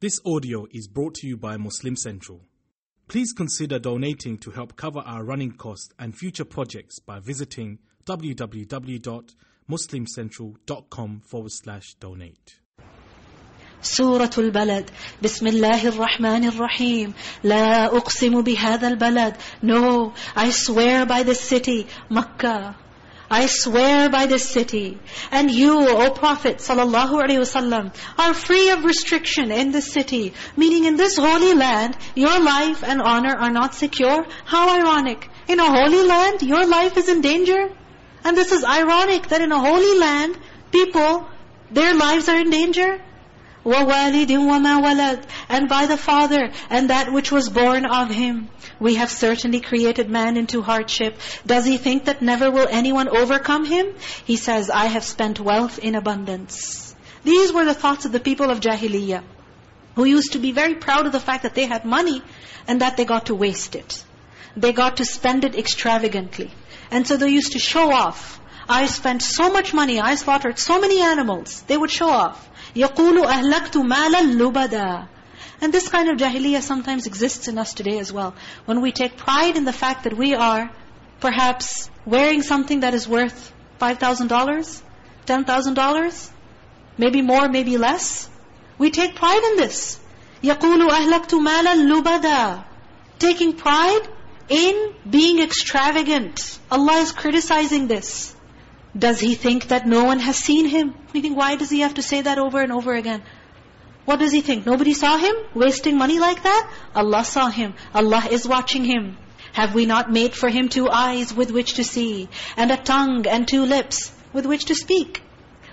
This audio is brought to you by Muslim Central. Please consider donating to help cover our running costs and future projects by visiting www.muslimcentral.com forward slash donate. سورة البلد بسم الله الرحمن الرحيم لا أقسم بهذا البلد No, I swear by this city, Makkah. I swear by this city. And you, O Prophet wasallam, are free of restriction in this city. Meaning in this holy land, your life and honor are not secure. How ironic. In a holy land, your life is in danger. And this is ironic that in a holy land, people, their lives are in danger. وَوَالِدٍ وَمَا وَلَدٍ And by the Father and that which was born of Him. We have certainly created man into hardship. Does he think that never will anyone overcome him? He says, I have spent wealth in abundance. These were the thoughts of the people of Jahiliyyah, who used to be very proud of the fact that they had money and that they got to waste it. They got to spend it extravagantly. And so they used to show off. I spent so much money, I slaughtered so many animals. They would show off. يَقُولُ أَهْلَكْتُ مَالًا لُبَدًا And this kind of jahiliyyah sometimes exists in us today as well. When we take pride in the fact that we are perhaps wearing something that is worth $5,000, $10,000, maybe more, maybe less. We take pride in this. يَقُولُ أَهْلَكْتُ مَالًا لُبَدًا Taking pride in being extravagant. Allah is criticizing this. Does he think that no one has seen him? Meaning, why does he have to say that over and over again? What does he think? Nobody saw him wasting money like that? Allah saw him. Allah is watching him. Have we not made for him two eyes with which to see, and a tongue and two lips with which to speak?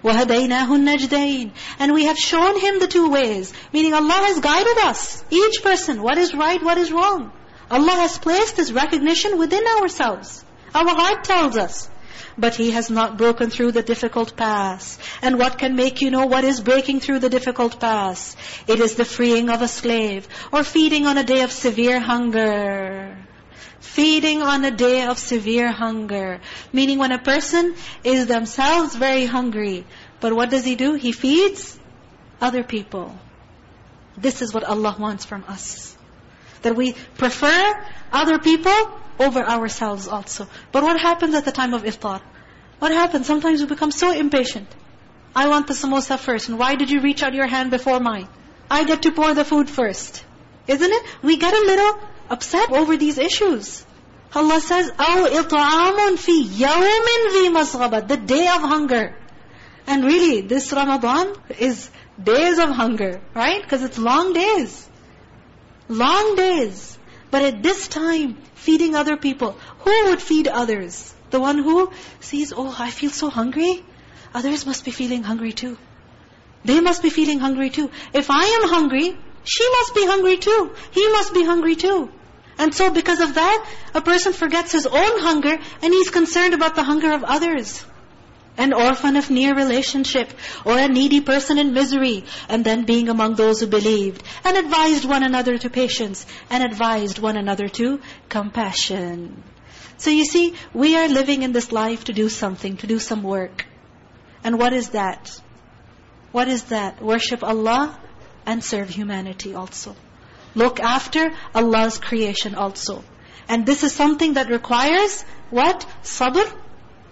وَهَدَيْنَاهُ النَّجْدَيْنِ And we have shown him the two ways. Meaning Allah has guided us, each person, what is right, what is wrong. Allah has placed this recognition within ourselves. Our heart tells us. But he has not broken through the difficult pass. And what can make you know what is breaking through the difficult pass? It is the freeing of a slave, or feeding on a day of severe hunger. Feeding on a day of severe hunger. Meaning when a person is themselves very hungry, but what does he do? He feeds other people. This is what Allah wants from us. That we prefer other people over ourselves also. But what happens at the time of iftar? What happens? Sometimes we become so impatient. I want the samosa first. And why did you reach out your hand before mine? I get to pour the food first. Isn't it? We get a little upset over these issues. Allah says, أَوْ إِطْعَامٌ فِي يَوْمٍ ذِي مَصْغَبَةٍ The day of hunger. And really, this Ramadan is days of hunger, right? Because it's long days. Long days. But at this time, feeding other people, who would feed others? The one who sees, oh, I feel so hungry. Others must be feeling hungry too. They must be feeling hungry too. If I am hungry, she must be hungry too. He must be hungry too. And so because of that, a person forgets his own hunger and he's concerned about the hunger of others. An orphan of near relationship or a needy person in misery and then being among those who believed and advised one another to patience and advised one another to compassion. So you see, we are living in this life to do something, to do some work. And what is that? What is that? Worship Allah and serve humanity also. Look after Allah's creation also. And this is something that requires what? Sabr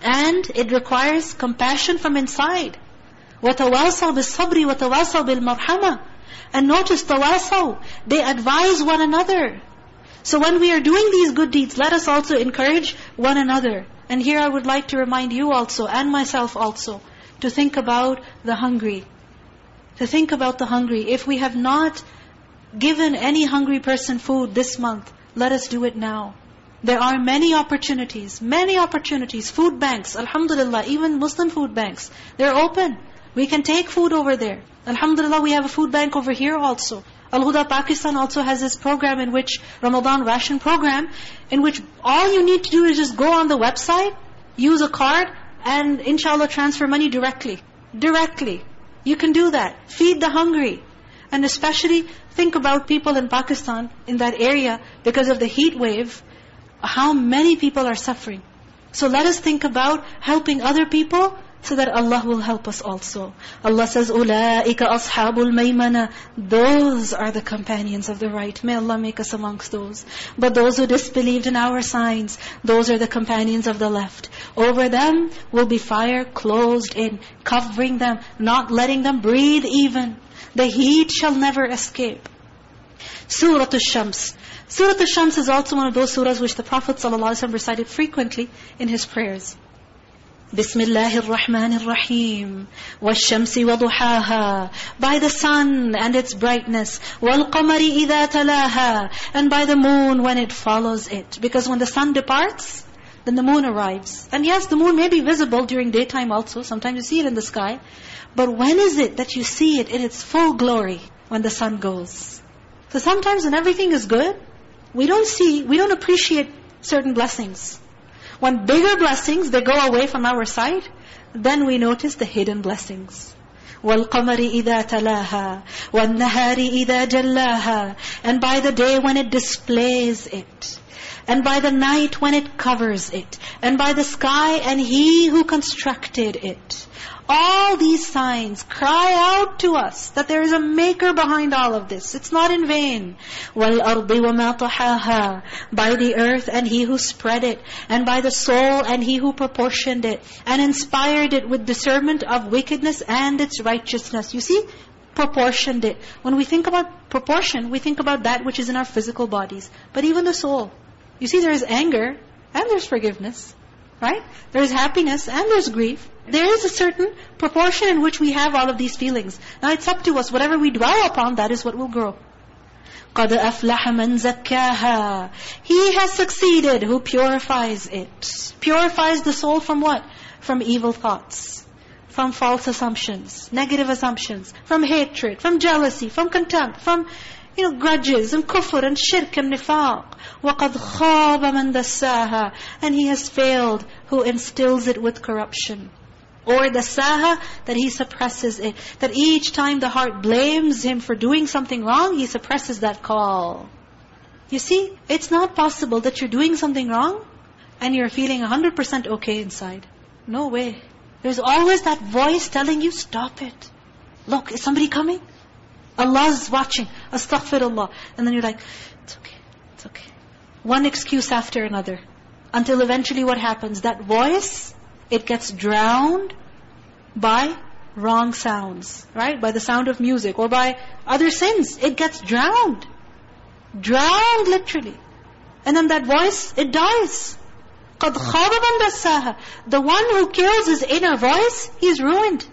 and it requires compassion from inside. وَتَوَاصَوْا بِالصَّبْرِ وَتَوَاصَوْا بِالْمَرْحَمَةِ And notice, tawasaw, they advise one another. So when we are doing these good deeds, let us also encourage one another. And here I would like to remind you also, and myself also, to think about the hungry. To think about the hungry. If we have not given any hungry person food this month, let us do it now. There are many opportunities, many opportunities. Food banks, alhamdulillah, even Muslim food banks. They're open. We can take food over there. Alhamdulillah, we have a food bank over here also. Al-Huda Pakistan also has this program in which, Ramadan ration program, in which all you need to do is just go on the website, use a card, and inshallah transfer money directly. Directly. You can do that. Feed the hungry. And especially think about people in Pakistan, in that area, because of the heat wave, how many people are suffering. So let us think about helping other people so that Allah will help us also. Allah says, أُولَٰئِكَ أَصْحَابُ الْمَيْمَنَةِ Those are the companions of the right. May Allah make us amongst those. But those who disbelieved in our signs, those are the companions of the left. Over them will be fire closed in, covering them, not letting them breathe even. The heat shall never escape. Surah Al-Shams. Surah Al-Shams is also one of those surahs which the Prophet ﷺ recited frequently in his prayers. بسم الله الرحمن الرحيم والشمس وضحاها by the sun and its brightness والقمر إذا تلاها and by the moon when it follows it because when the sun departs then the moon arrives and yes the moon may be visible during daytime also sometimes you see it in the sky but when is it that you see it in its full glory when the sun goes so sometimes when everything is good we don't see we don't appreciate certain blessings when bigger blessings, they go away from our sight, then we notice the hidden blessings. وَالْقَمَرِ إِذَا تَلَاهَا وَالنَّهَارِ إِذَا جَلَّاهَا And by the day when it displays it. And by the night when it covers it. And by the sky and He who constructed it. All these signs cry out to us that there is a maker behind all of this. It's not in vain. وَالْأَرْضِ وَمَا طَحَاهَا By the earth and He who spread it, and by the soul and He who proportioned it, and inspired it with discernment of wickedness and its righteousness. You see, proportioned it. When we think about proportion, we think about that which is in our physical bodies. But even the soul. You see, there is anger and there's forgiveness. Right? There is happiness and there's grief. There is a certain proportion in which we have all of these feelings. Now it's up to us. Whatever we dwell upon, that is what will grow. قَدْ أَفْلَحَ مَنْ زَكَّاهَا He has succeeded who purifies it. Purifies the soul from what? From evil thoughts. From false assumptions, negative assumptions, from hatred, from jealousy, from contempt, from you know, grudges and kufr and shirk and nifaq. وَقَدْ خَابَ مَنْ دَسَّاهَا And he has failed who instills it with corruption. Or the saha, that he suppresses it. That each time the heart blames him for doing something wrong, he suppresses that call. You see, it's not possible that you're doing something wrong and you're feeling 100% okay inside. No way. There's always that voice telling you, stop it. Look, is somebody coming? Allah's watching. Astaghfirullah. And then you're like, it's okay, it's okay. One excuse after another. Until eventually what happens? That voice it gets drowned by wrong sounds, right? By the sound of music or by other sins. It gets drowned. Drowned literally. And then that voice, it dies. قَدْ خَابَ مَنْ دَسَّاهَا The one who kills his inner voice, he's ruined.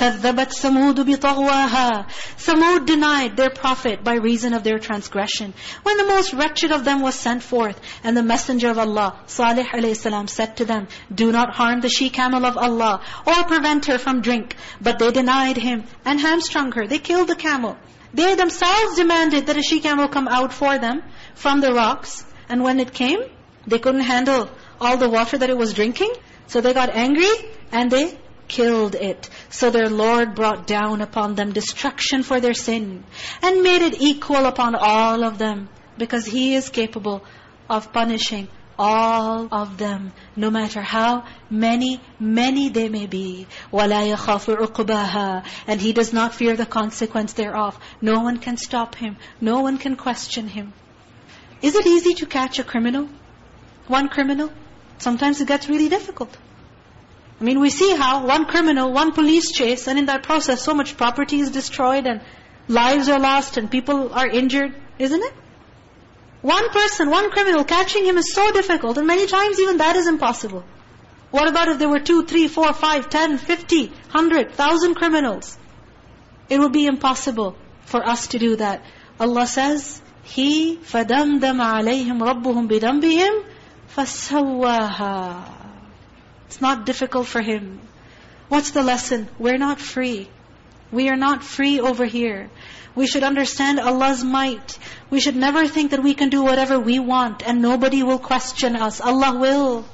كَذَّبَتْ ثَمُودُ بِطَغْوَاهَا Thamud denied their prophet by reason of their transgression. When the most wretched of them was sent forth, and the messenger of Allah, Salih a.s. said to them, Do not harm the she-camel of Allah, or prevent her from drink. But they denied him, and hamstrung her. They killed the camel. They themselves demanded that a she-camel come out for them from the rocks. And when it came, they couldn't handle all the water that it was drinking. So they got angry, and they killed it. So their Lord brought down upon them destruction for their sin and made it equal upon all of them because He is capable of punishing all of them, no matter how many, many they may be. وَلَا يَخَافُ عُقْبَاهَا And He does not fear the consequence thereof. No one can stop Him. No one can question Him. Is it easy to catch a criminal? One criminal? Sometimes it gets really difficult. I mean, we see how one criminal, one police chase, and in that process so much property is destroyed and lives are lost and people are injured, isn't it? One person, one criminal, catching him is so difficult and many times even that is impossible. What about if there were two, three, four, five, ten, fifty, hundred, thousand criminals? It would be impossible for us to do that. Allah says, He فَدَمْدَمَ عَلَيْهِمْ رَبُّهُمْ بِدَنْبِهِمْ فَسَوَّاهَا it's not difficult for him. What's the lesson? We're not free. We are not free over here. We should understand Allah's might. We should never think that we can do whatever we want and nobody will question us. Allah will.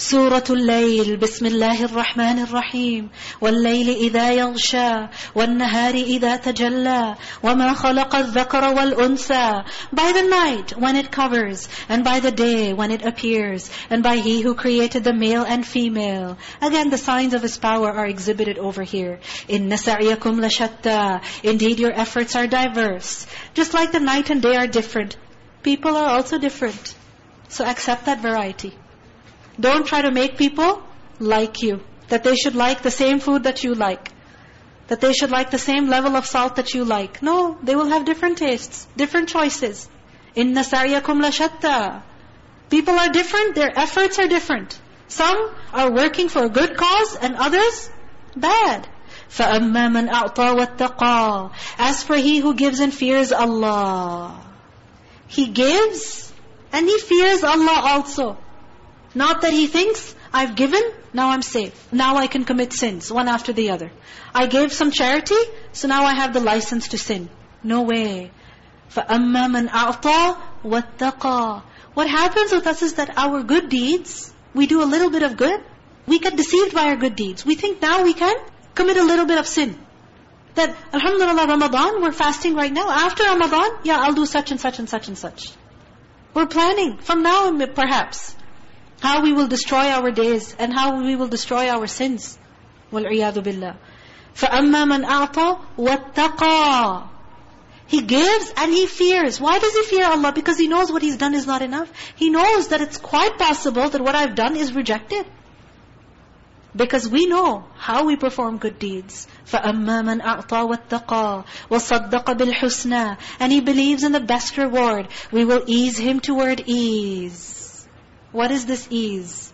سورة الليل بسم الله الرحمن الرحيم والليل إذا يغشى والنهار إذا تجلى وما خلق الذكر والأنثى By the night when it covers and by the day when it appears and by He who created the male and female. Again the signs of His power are exhibited over here. إِنَّ سَعْيَكُمْ لَشَتَّى Indeed your efforts are diverse. Just like the night and day are different. People are also different. So accept that variety. Don't try to make people like you. That they should like the same food that you like. That they should like the same level of salt that you like. No, they will have different tastes, different choices. إِنَّ سَعْيَكُمْ لَشَتَّى People are different, their efforts are different. Some are working for a good cause and others, bad. فَأَمَّا مَنْ أَعْطَى وَاتَّقَى As for he who gives and fears Allah. He gives and he fears Allah also. Not that he thinks, I've given, now I'm safe. Now I can commit sins, one after the other. I gave some charity, so now I have the license to sin. No way. فَأَمَّا مَنْ أَعْطَى وَاتَّقَى What happens with us is that our good deeds, we do a little bit of good, we get deceived by our good deeds. We think now we can commit a little bit of sin. That, Alhamdulillah, Ramadan, we're fasting right now. After Ramadan, yeah, I'll do such and such and such and such. We're planning from now perhaps how we will destroy our days and how we will destroy our sins. وَالْعِيَاذُ بِاللَّهِ فَأَمَّا مَنْ أَعْطَى وَاتَّقَى He gives and he fears. Why does he fear Allah? Because he knows what he's done is not enough. He knows that it's quite possible that what I've done is rejected. Because we know how we perform good deeds. فَأَمَّا مَنْ أَعْطَى وَاتَّقَى وَصَدَّقَ بِالْحُسْنَى And he believes in the best reward. We will ease him toward ease. What is this ease?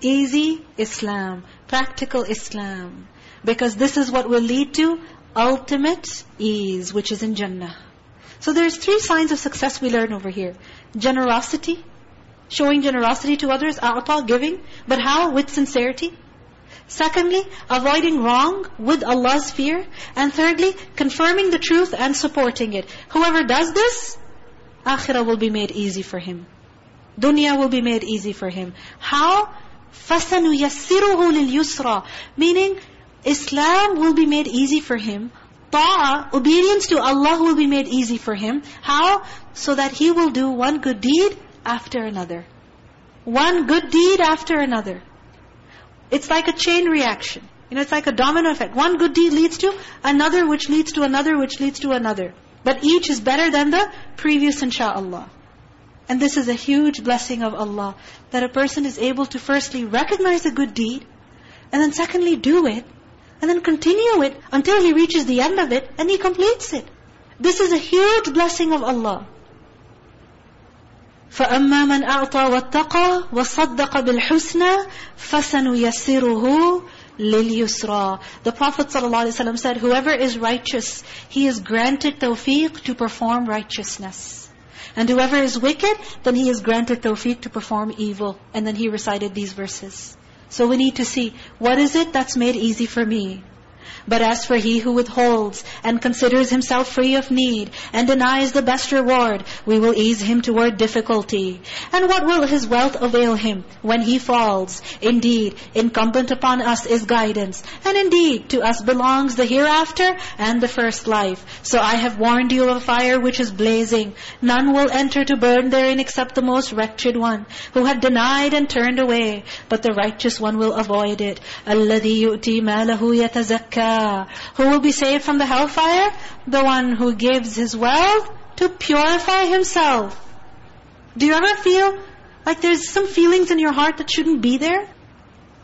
Easy Islam, practical Islam. Because this is what will lead to ultimate ease, which is in Jannah. So there's three signs of success we learn over here. Generosity, showing generosity to others, a'ta, giving. But how? With sincerity. Secondly, avoiding wrong with Allah's fear. And thirdly, confirming the truth and supporting it. Whoever does this, akhirah will be made easy for him. Dunya will be made easy for him. How? فَسَنُيَسِّرُهُ لِلْيُسْرَى Meaning, Islam will be made easy for him. Ta' obedience to Allah will be made easy for him. How? So that he will do one good deed after another. One good deed after another. It's like a chain reaction. You know, it's like a domino effect. One good deed leads to another, which leads to another, which leads to another. But each is better than the previous, inshaAllah. And this is a huge blessing of Allah, that a person is able to firstly recognize a good deed, and then secondly do it, and then continue it until he reaches the end of it, and he completes it. This is a huge blessing of Allah. فَأَمَّا مَنْ أَعْطَى وَاتَّقَى وَصَدَّقَ بِالْحُسْنَى فَسَنُيَسِّرُهُ لِلْيُسْرَى The Prophet ﷺ said, whoever is righteous, he is granted tawfiq to perform righteousness. And whoever is wicked, then he is granted tawfiq to perform evil. And then he recited these verses. So we need to see, what is it that's made easy for me? But as for he who withholds and considers himself free of need and denies the best reward, we will ease him toward difficulty. And what will his wealth avail him when he falls? Indeed, incumbent upon us is guidance. And indeed, to us belongs the hereafter and the first life. So I have warned you of a fire which is blazing. None will enter to burn therein except the most wretched one, who had denied and turned away. But the righteous one will avoid it. الَّذِي يُؤْتِي مَالَهُ يَتَزَكَّى who will be saved from the hellfire? The one who gives his wealth to purify himself. Do you ever feel like there's some feelings in your heart that shouldn't be there?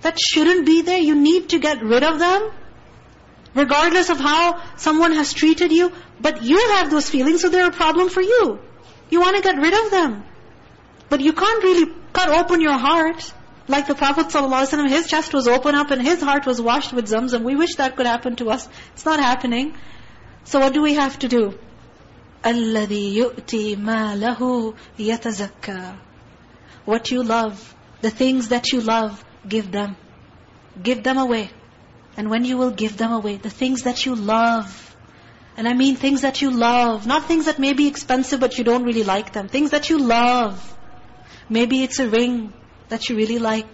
That shouldn't be there? You need to get rid of them? Regardless of how someone has treated you, but you have those feelings, so they're a problem for you. You want to get rid of them. But you can't really cut open your heart like the Prophet ﷺ, his chest was open up and his heart was washed with zamzam. We wish that could happen to us. It's not happening. So what do we have to do? الَّذِي يُؤْتِي مَالَهُ يَتَزَكَّى What you love, the things that you love, give them. Give them away. And when you will give them away, the things that you love, and I mean things that you love, not things that may be expensive but you don't really like them. Things that you love. Maybe it's a ring, that you really like.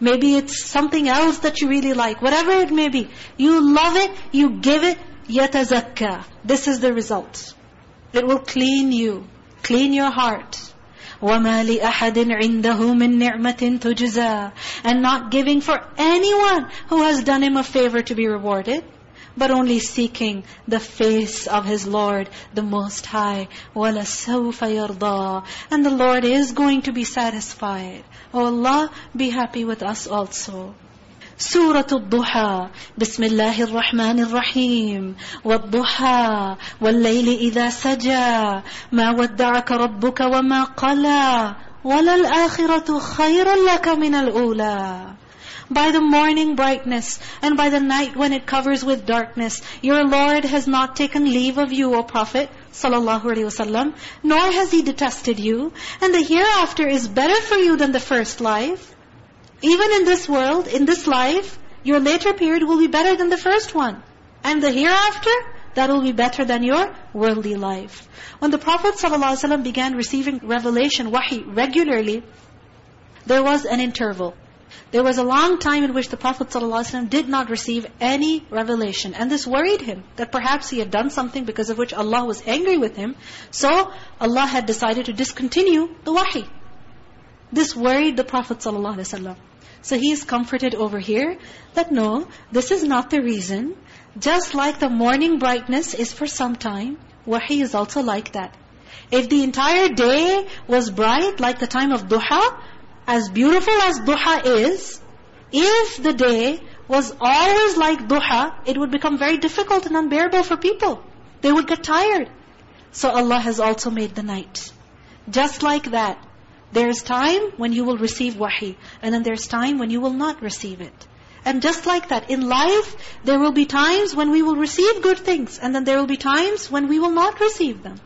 Maybe it's something else that you really like. Whatever it may be. You love it, you give it, يَتَزَكَّى This is the result. It will clean you, clean your heart. وَمَا لِأَحَدٍ عِنْدَهُ مِنْ نِعْمَةٍ تُجْزَى And not giving for anyone who has done him a favor to be rewarded, but only seeking the face of his Lord, the Most High. وَلَسَوْفَ يَرْضَى And the Lord is going to be satisfied. Oh Allah, be happy with us also. سورة الضحى بسم الله الرحمن الرحيم والضحى والليل إذا سجى ما ودعك ربك وما قلى وللآخرة خير لك من الأولى by the morning brightness and by the night when it covers with darkness. Your Lord has not taken leave of you, O Prophet sallallahu alaihi wasallam, nor has He detested you. And the hereafter is better for you than the first life. Even in this world, in this life, your later period will be better than the first one. And the hereafter, that will be better than your worldly life. When the Prophet ﷺ began receiving revelation, wahi, regularly, there was an interval. There was a long time in which the Prophet ﷺ did not receive any revelation. And this worried him, that perhaps he had done something because of which Allah was angry with him. So, Allah had decided to discontinue the wahi. This worried the Prophet ﷺ. So he is comforted over here that no, this is not the reason. Just like the morning brightness is for some time, wahi is also like that. If the entire day was bright like the time of duha, as beautiful as duha is, if the day was always like duha, it would become very difficult and unbearable for people. They would get tired. So Allah has also made the night. Just like that. There's time when you will receive wahi. And then there's time when you will not receive it. And just like that, in life, there will be times when we will receive good things. And then there will be times when we will not receive them.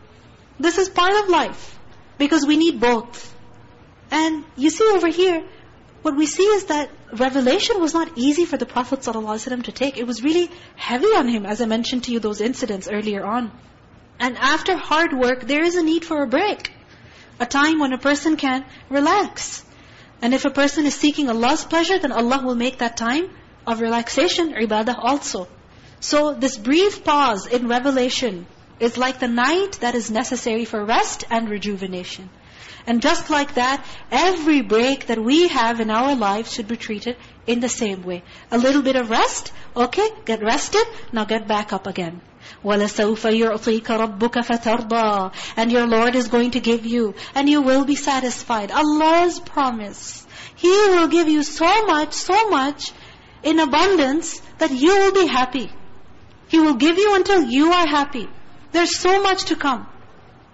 This is part of life. Because we need both. And you see over here, what we see is that revelation was not easy for the Prophet ﷺ to take. It was really heavy on him, as I mentioned to you those incidents earlier on. And after hard work, there is a need for a break. A time when a person can relax. And if a person is seeking Allah's pleasure, then Allah will make that time of relaxation, ibadah also. So this brief pause in revelation is like the night that is necessary for rest and rejuvenation. And just like that, every break that we have in our lives should be treated in the same way. A little bit of rest, okay, get rested, now get back up again. وَلَسَوْفَ يُعْطِيكَ رَبُّكَ فَتَرْضَى And your Lord is going to give you, and you will be satisfied. Allah's promise. He will give you so much, so much, in abundance, that you will be happy. He will give you until you are happy. There's so much to come.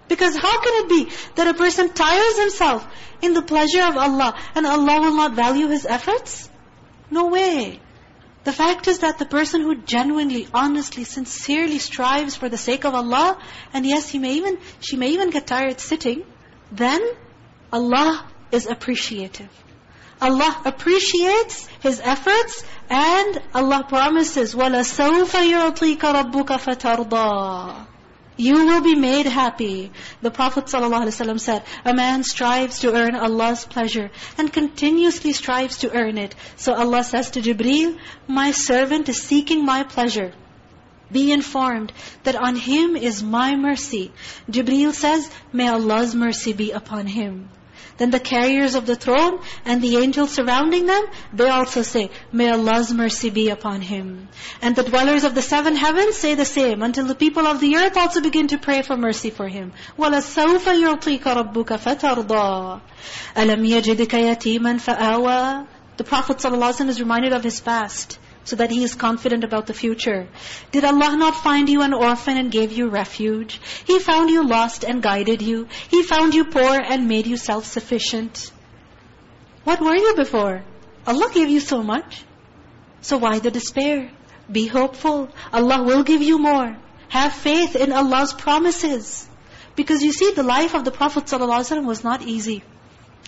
Because how can it be that a person tires himself in the pleasure of Allah, and Allah will not value his efforts? No way. The fact is that the person who genuinely, honestly, sincerely strives for the sake of Allah, and yes, he may even, she may even get tired sitting, then Allah is appreciative. Allah appreciates his efforts and Allah promises, وَلَسَوْفَ يُعْطِيكَ رَبُّكَ فَتَرْضَى you will be made happy. The Prophet ﷺ said, a man strives to earn Allah's pleasure and continuously strives to earn it. So Allah says to Jibreel, my servant is seeking my pleasure. Be informed that on him is my mercy. Jibreel says, may Allah's mercy be upon him. Then the carriers of the throne and the angels surrounding them, they also say, May Allah's mercy be upon him. And the dwellers of the seven heavens say the same, until the people of the earth also begin to pray for mercy for him. وَلَسَوْفَ يُعْطِيكَ رَبُّكَ فَتَرْضَى أَلَمْ يَجِدْكَ يَتِيمًا فَآوَى The Prophet ﷺ is reminded of his past so that he is confident about the future. Did Allah not find you an orphan and gave you refuge? He found you lost and guided you. He found you poor and made you self-sufficient. What were you before? Allah gave you so much. So why the despair? Be hopeful. Allah will give you more. Have faith in Allah's promises. Because you see, the life of the Prophet ﷺ was not easy.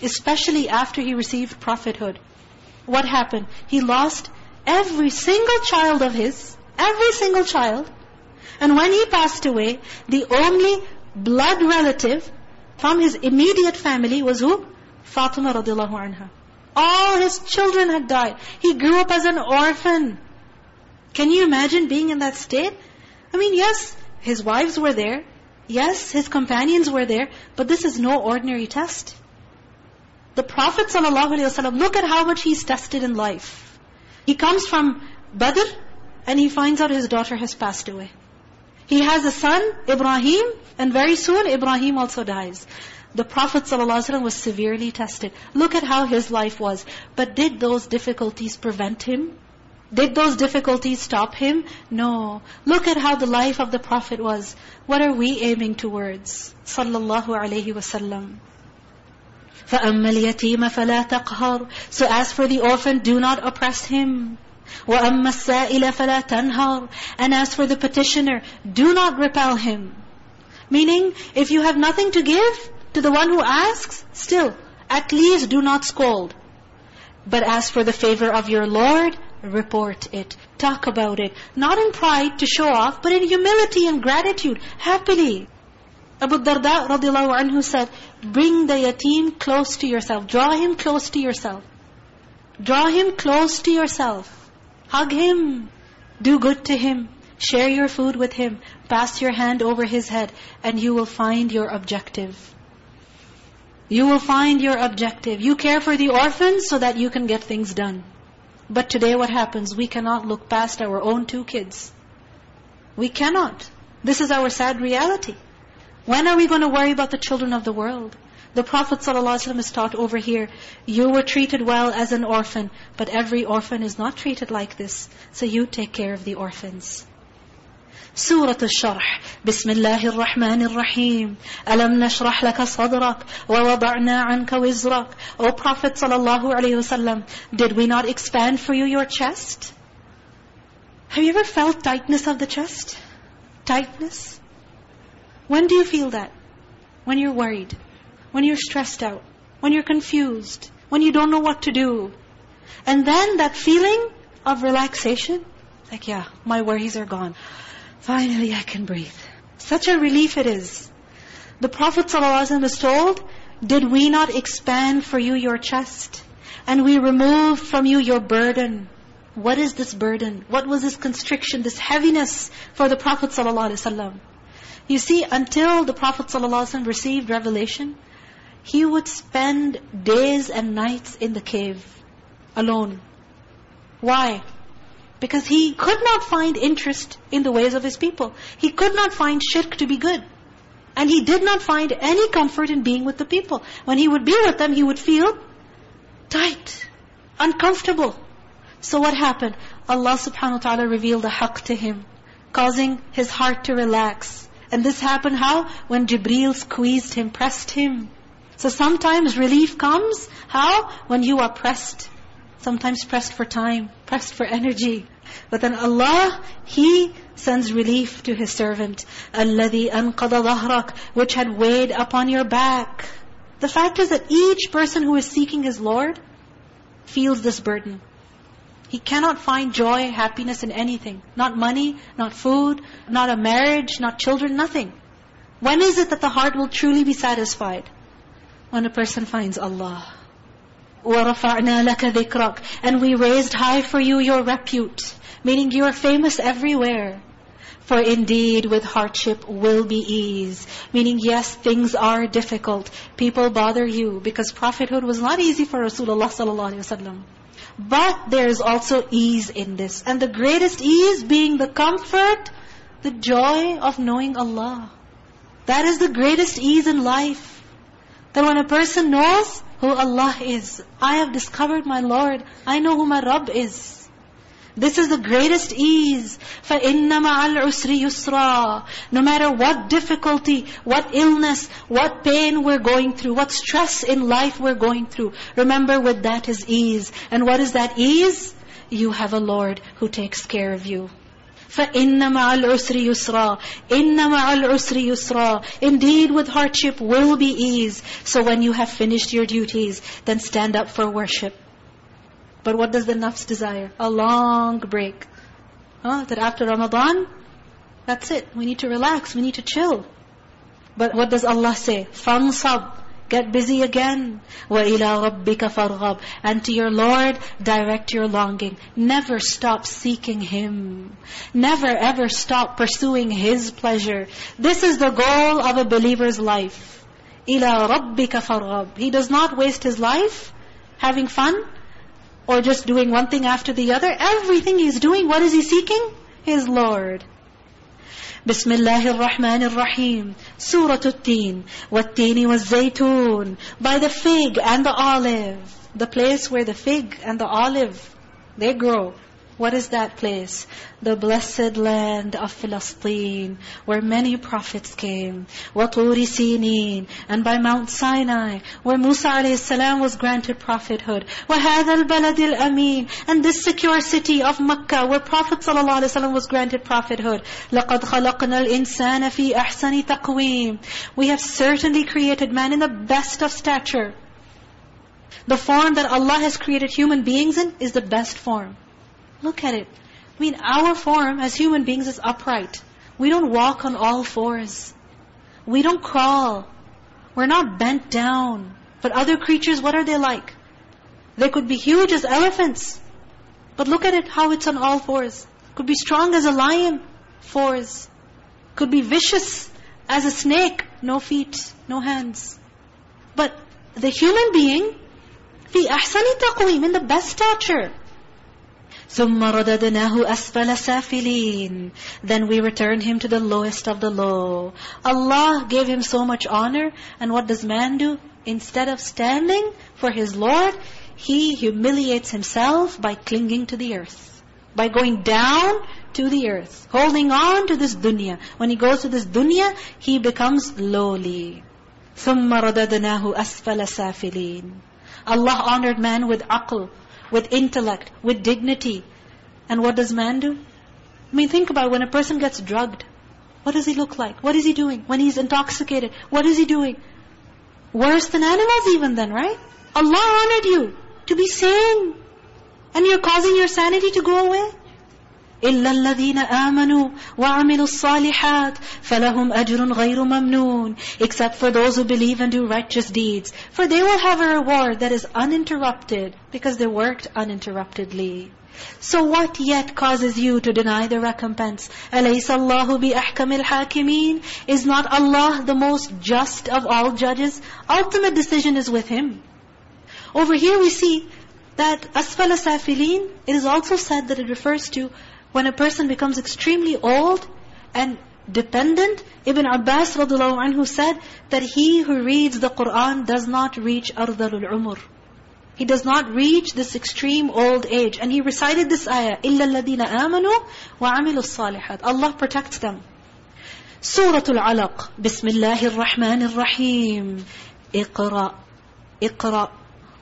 Especially after he received prophethood. What happened? He lost Every single child of his, every single child. And when he passed away, the only blood relative from his immediate family was who? Fatima radiallahu anha. All his children had died. He grew up as an orphan. Can you imagine being in that state? I mean, yes, his wives were there. Yes, his companions were there. But this is no ordinary test. The Prophet ﷺ, look at how much he's tested in life. He comes from Badr and he finds out his daughter has passed away. He has a son, Ibrahim, and very soon Ibrahim also dies. The Prophet ﷺ was severely tested. Look at how his life was. But did those difficulties prevent him? Did those difficulties stop him? No. Look at how the life of the Prophet was. What are we aiming towards? Sallallahu alayhi wasallam. فَأَمَّا الْيَتِيمَ فَلَا تَقْهَرْ So as for the orphan, do not oppress him. وَأَمَّا السَّائِلَ فَلَا تَنْهَرْ And as for the petitioner, do not repel him. Meaning, if you have nothing to give to the one who asks, still, at least do not scold. But as for the favor of your Lord, report it. Talk about it. Not in pride to show off, but in humility and gratitude, happily. Abu Darda radiallahu anhu said, bring the yatim close to yourself. Draw him close to yourself. Draw him close to yourself. Hug him. Do good to him. Share your food with him. Pass your hand over his head. And you will find your objective. You will find your objective. You care for the orphans so that you can get things done. But today what happens? We cannot look past our own two kids. We cannot. This is our sad reality. When are we going to worry about the children of the world? The Prophet ﷺ is taught over here, you were treated well as an orphan, but every orphan is not treated like this. So you take care of the orphans. سورة الشرح بسم الله الرحمن الرحيم ألم نشرح لك صدرك ووضعنا عنك وزرك O Prophet sallallahu alaihi wasallam, did we not expand for you your chest? Have you ever felt tightness of the chest? Tightness? When do you feel that? When you're worried. When you're stressed out. When you're confused. When you don't know what to do. And then that feeling of relaxation, like yeah, my worries are gone. Finally I can breathe. Such a relief it is. The Prophet ﷺ is told, Did we not expand for you your chest? And we removed from you your burden. What is this burden? What was this constriction, this heaviness for the Prophet ﷺ? You see, until the Prophet ﷺ received revelation, he would spend days and nights in the cave, alone. Why? Because he could not find interest in the ways of his people. He could not find shirk to be good. And he did not find any comfort in being with the people. When he would be with them, he would feel tight, uncomfortable. So what happened? Allah subhanahu wa ta'ala revealed the haqq to him, causing his heart to relax. And this happened how? When Jibreel squeezed him, pressed him. So sometimes relief comes, how? When you are pressed. Sometimes pressed for time, pressed for energy. But then Allah, He sends relief to His servant. الَّذِي أَنْقَضَ ظَهْرَكَ Which had weighed upon your back. The fact is that each person who is seeking his Lord feels this burden. He cannot find joy, happiness in anything. Not money, not food, not a marriage, not children, nothing. When is it that the heart will truly be satisfied? When a person finds Allah. وَرَفَعْنَا لَكَ ذِكْرَكَ And we raised high for you your repute. Meaning you are famous everywhere. For indeed with hardship will be ease. Meaning yes, things are difficult. People bother you. Because prophethood was not easy for Rasulullah ﷺ. But there is also ease in this. And the greatest ease being the comfort, the joy of knowing Allah. That is the greatest ease in life. That when a person knows who Allah is. I have discovered my Lord. I know who my Rabb is. This is the greatest ease. فَإِنَّ مَعَ الْعُسْرِ يُسْرًا No matter what difficulty, what illness, what pain we're going through, what stress in life we're going through, remember with that is ease. And what is that ease? You have a Lord who takes care of you. فَإِنَّ مَعَ الْعُسْرِ يُسْرًا إِنَّ مَعَ الْعُسْرِ يُسْرًا Indeed with hardship will be ease. So when you have finished your duties, then stand up for worship. But what does the nafs desire? A long break. Huh? That after Ramadan, that's it. We need to relax, we need to chill. But what does Allah say? فَانْصَبْ Get busy again. وَإِلَىٰ رَبِّكَ فَارْغَبْ And to your Lord, direct your longing. Never stop seeking Him. Never ever stop pursuing His pleasure. This is the goal of a believer's life. إِلَىٰ رَبِّكَ فَارْغَبْ He does not waste his life having fun or just doing one thing after the other. Everything he's doing, what is he seeking? His Lord. بسم الله الرحمن الرحيم سورة التين والتين والزيتون By the fig and the olive The place where the fig and the olive They grow what is that place? The blessed land of Palestine, where many prophets came. وَطُورِ سِينِينَ And by Mount Sinai, where Musa a.s. was granted prophethood. وَهَذَا الْبَلَدِ الْأَمِينَ And this secure city of Makkah, where Prophet ﷺ was granted prophethood. لَقَدْ خَلَقْنَا الْإِنسَانَ فِي أَحْسَنِ تَقْوِيمٍ We have certainly created man in the best of stature. The form that Allah has created human beings in is the best form. Look at it. I mean, our form as human beings is upright. We don't walk on all fours. We don't crawl. We're not bent down. But other creatures, what are they like? They could be huge as elephants. But look at it, how it's on all fours. Could be strong as a lion, fours. Could be vicious as a snake, no feet, no hands. But the human being, the أحسنِ تقويم, in the best stature. ثُمَّ رَدَدْنَاهُ أَسْفَلَ سَافِلِينَ Then we return him to the lowest of the low. Allah gave him so much honor. And what does man do? Instead of standing for his Lord, he humiliates himself by clinging to the earth. By going down to the earth. Holding on to this dunya. When he goes to this dunya, he becomes lowly. ثُمَّ رَدَدْنَاهُ أَسْفَلَ سَافِلِينَ Allah honored man with aql, with intellect, with dignity. And what does man do? I mean, think about when a person gets drugged. What does he look like? What is he doing? When he's intoxicated, what is he doing? Worse than animals even then, right? Allah honored you to be sane. And you're causing your sanity to go away. إلا الذين آمنوا وعملوا الصالحات فلهم أجر غير ممنون except for those who believe and do righteous deeds for they will have a reward that is uninterrupted because they worked uninterruptedly So what yet causes you to deny the recompense? أَلَيْسَ اللَّهُ بِأَحْكَمِ الْحَاكِمِينَ Is not Allah the most just of all judges? Ultimate decision is with Him. Over here we see that asfala safilin, it is also said that it refers to when a person becomes extremely old and dependent, Ibn Abbas radiallahu anhu said that he who reads the Qur'an does not reach ardalul umur. He does not reach this extreme old age. And he recited this ayah, إِلَّا الَّذِينَ آمَنُوا وَعَمِلُوا الصَّالِحَاتِ Allah protects them. Surah Al-Alaq, Bismillahir Rahmanir Rahim. Iqra. Iqra.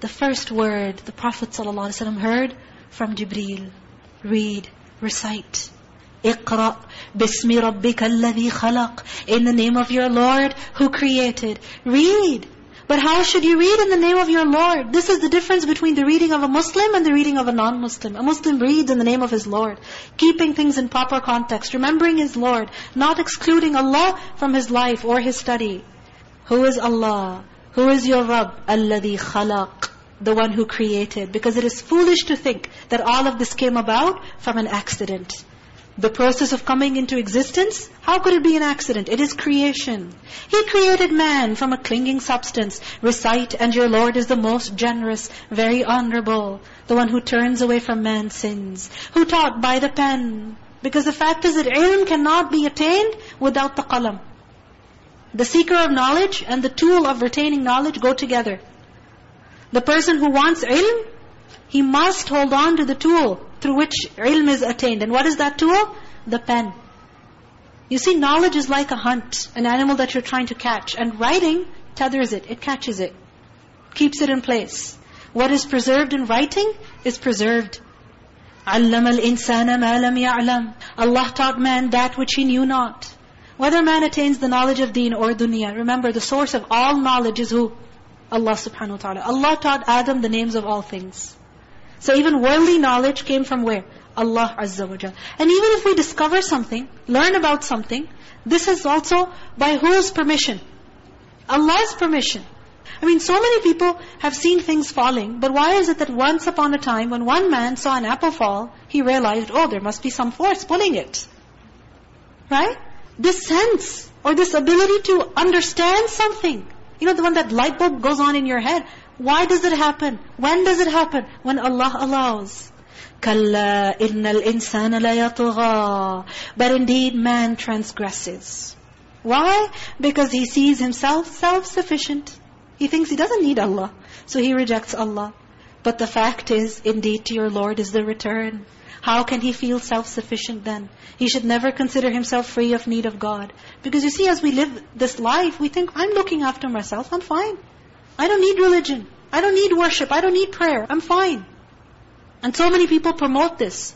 The first word the Prophet ﷺ heard from Jibreel. Read recite. Iqra bismi rabbika alladhi khalaq. In the name of your Lord who created. Read. But how should you read in the name of your Lord? This is the difference between the reading of a Muslim and the reading of a non-Muslim. A Muslim reads in the name of his Lord, keeping things in proper context, remembering his Lord, not excluding Allah from his life or his study. Who is Allah? Who is your Rabb? Alladhi khalaq the one who created. Because it is foolish to think that all of this came about from an accident. The process of coming into existence, how could it be an accident? It is creation. He created man from a clinging substance. Recite, and your Lord is the most generous, very honorable, the one who turns away from man's sins, who taught by the pen. Because the fact is that ilm cannot be attained without the qalam. The seeker of knowledge and the tool of retaining knowledge go together. The person who wants ilm, he must hold on to the tool through which ilm is attained. And what is that tool? The pen. You see, knowledge is like a hunt, an animal that you're trying to catch. And writing tethers it, it catches it, keeps it in place. What is preserved in writing is preserved. عَلَّمَ الْإِنسَانَ مَا لَمْ يَعْلَمْ Allah taught man that which he knew not. Whether man attains the knowledge of deen or dunya, remember the source of all knowledge is who? Allah subhanahu wa ta'ala. Allah taught Adam the names of all things. So even worldly knowledge came from where? Allah Azza wa Jal. And even if we discover something, learn about something, this is also by whose permission? Allah's permission. I mean, so many people have seen things falling, but why is it that once upon a time, when one man saw an apple fall, he realized, oh, there must be some force pulling it. Right? This sense, or this ability to understand something. You know, the one that light bulb goes on in your head. Why does it happen? When does it happen? When Allah allows. كَلَّا إِنَّ الْإِنسَانَ لَيَطْغَى But indeed, man transgresses. Why? Because he sees himself self-sufficient. He thinks he doesn't need Allah. So he rejects Allah. But the fact is, indeed to your Lord is the return. How can he feel self-sufficient then? He should never consider himself free of need of God. Because you see, as we live this life, we think, I'm looking after myself, I'm fine. I don't need religion. I don't need worship. I don't need prayer. I'm fine. And so many people promote this.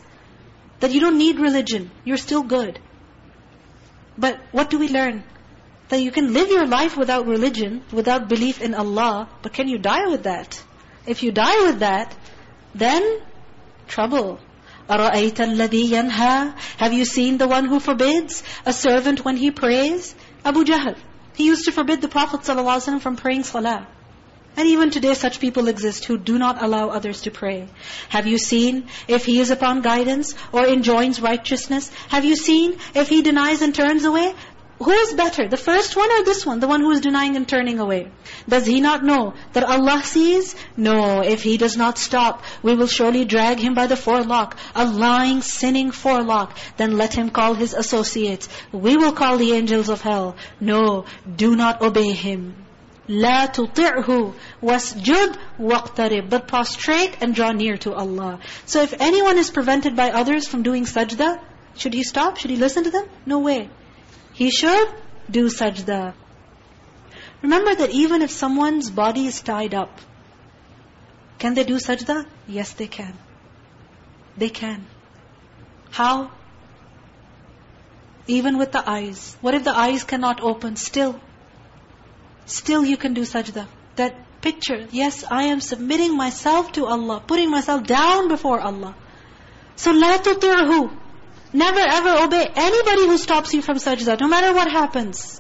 That you don't need religion. You're still good. But what do we learn? That you can live your life without religion, without belief in Allah, but can you die with that? If you die with that, then trouble. أَرَأَيْتَ الَّذِي يَنْهَى Have you seen the one who forbids a servant when he prays? Abu Jahl. He used to forbid the Prophet ﷺ from praying salah. And even today such people exist who do not allow others to pray. Have you seen if he is upon guidance or enjoins righteousness? Have you seen if he denies and turns away? Who is better, the first one or this one, the one who is denying and turning away? Does he not know that Allah sees? No, if he does not stop, we will surely drag him by the forelock, a lying, sinning forelock. Then let him call his associates. We will call the angels of hell. No, do not obey him. لا تطعه wasjud waqtarib. But prostrate and draw near to Allah. So if anyone is prevented by others from doing sajda, should he stop? Should he listen to them? No way. He should do sajda. Remember that even if someone's body is tied up, can they do sajda? Yes, they can. They can. How? Even with the eyes. What if the eyes cannot open? Still, Still you can do sajda. That picture, yes, I am submitting myself to Allah, putting myself down before Allah. So la tuti'hu. Never ever obey anybody who stops you from sajda, no matter what happens.